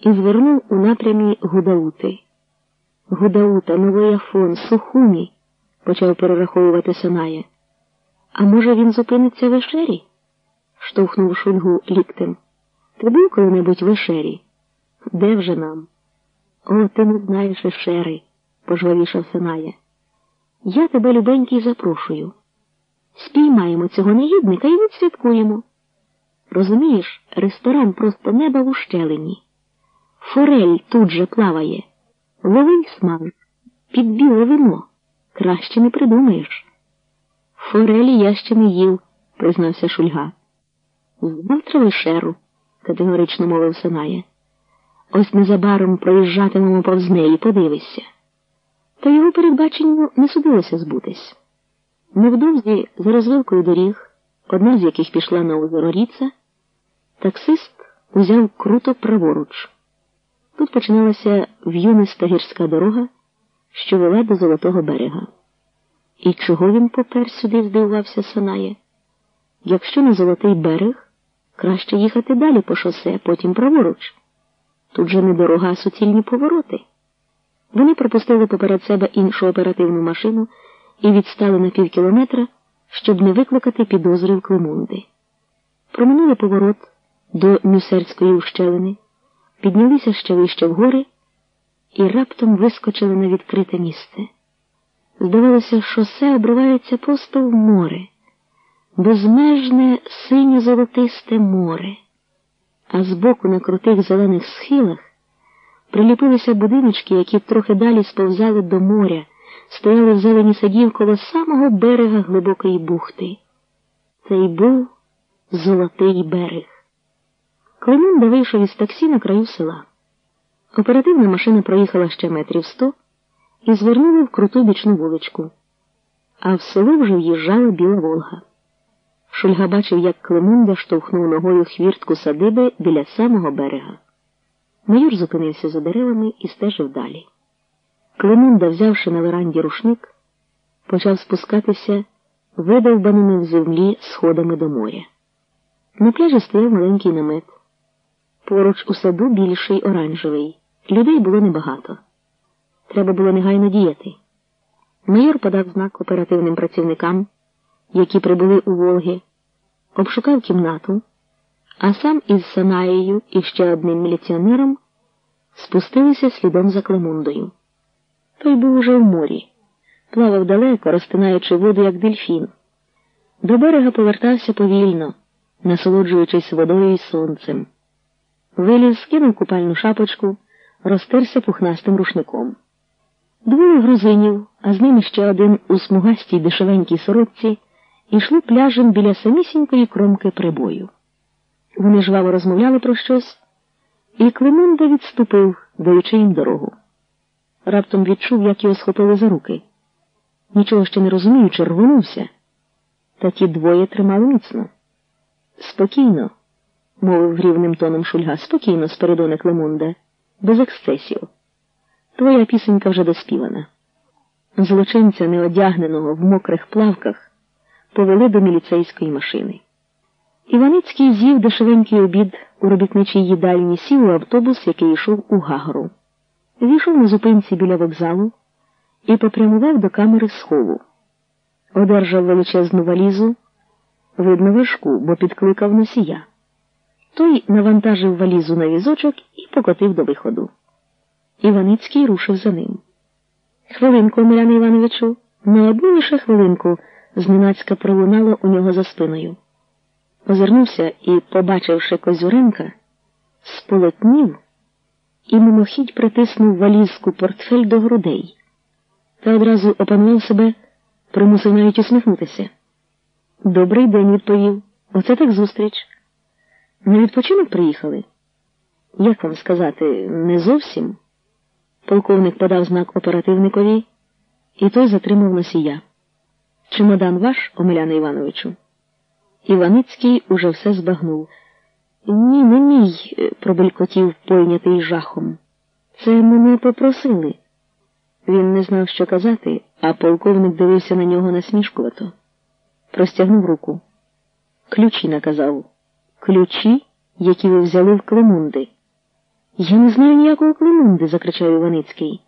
і звернув у напрямі Гудаути. Гудаута, Новий Афон, Сухумі, почав перераховувати Саная. А може, він зупиниться в Ешері? штовхнув шульгу ліктем. Ти був коли-небудь в Ешері? Де вже нам? О, ти не знаєш Ешери, пожвавішав Саная. Я тебе, любенький, запрошую. Спіймаємо цього негідника і відсвяткуємо. Розумієш, ресторан просто неба в ущелині. Форель тут же плаває. Лови й смаж. Під біле вино. Краще не придумаєш. Форелі я ще не їв, признався Шульга. Завтра вишеру, категорично мовив Саная. Ось незабаром проїжджатимемо повз неї, подивишся. Та його передбаченню не судилося збутись. Невдовзі за розвилкою доріг, одна з яких пішла на озеро Ріца, таксист узяв круто праворуч. Тут починалася в'юниста гірська дорога, що вела до Золотого берега. І чого він попер сюди, здивувався Санає? Якщо на Золотий берег, краще їхати далі по шосе, потім праворуч. Тут же не дорога, а суцільні повороти. Вони пропустили поперед себе іншу оперативну машину і відстали на пів кілометра, щоб не викликати підозри в Климунди. Проминули поворот до Нюсерської ущелини, піднялися ще вище вгори і раптом вискочили на відкрите місце. Здавалося, шосе обривається просто в море, безмежне синьо-золотисте море, а збоку на крутих зелених схилах приліпилися будиночки, які трохи далі сповзали до моря, стояли в зелені садів коло самого берега глибокої бухти. Це й був золотий берег. Климунда вийшов із таксі на краю села. Оперативна машина проїхала ще метрів сто і звернула в круту бічну вуличку. А в село вже в'їжджала біла Волга. Шульга бачив, як Климунда штовхнув ногою хвіртку садиби біля самого берега. Майор зупинився за деревами і стежив далі. Климунда, взявши на веранді рушник, почав спускатися видовбаними в землі сходами до моря. На пляжі стояв маленький намет. Поруч у саду більший оранжевий. Людей було небагато. Треба було негайно діяти. Майор подав знак оперативним працівникам, які прибули у Волги, обшукав кімнату, а сам із Санаєю і ще одним міліціонером спустилися слідом за Клемундою. Той був уже в морі, плавав далеко, розтинаючи воду, як дельфін. До берега повертався повільно, насолоджуючись водою і сонцем. Виліз, скинув купальну шапочку, розтерся пухнастим рушником. Двоє грузинів, а з ними ще один у смугастій дешевенькій сорочці, йшли пляжем біля самісінької кромки прибою. Вони жваво розмовляли про щось, і Климунда відступив, даючи їм дорогу. Раптом відчув, як його схопили за руки. Нічого ще не розуміючи, рвонувся. Та ті двоє тримали міцно. Спокійно, мовив рівним тоном Шульга, спокійно, Спиридоне Климунде, без ексцесів. Твоя пісенька вже доспівана. Злочинця, неодягненого в мокрих плавках, повели до міліцейської машини. Іваницький з'їв дешевенький обід у робітничій їдальні, сів у автобус, який йшов у Гагру. Зійшов на зупинці біля вокзалу і попрямував до камери схову. Одержав величезну валізу, видно важку, бо підкликав носія. Той навантажив валізу на візочок і покотив до виходу. Іваницький рушив за ним. Хвилинку, Миляне Івановичу, не хвилинку зненацька пролунало у нього за спиною. Озирнувся і, побачивши Козюренка, сполотнів і мимохідь притиснув валізку портфель до грудей та одразу опанував себе, примусив навіть усміхнутися. Добрий день, відповів. Оце так зустріч. На відпочинок приїхали? Як вам сказати, не зовсім? Полковник подав знак оперативникові, і той затримав носія. Чемодан ваш, Омеляне Івановичу? Іваницький уже все збагнув. Ні, не мій, пробелькотів пойнятий жахом. Це мене попросили. Він не знав, що казати, а полковник дивився на нього насмішкувато. Простягнув руку. Ключі наказав. Ключі, які ви взяли в Клемунди. Я не знаю ніякого Климунди, закричав Іваницький.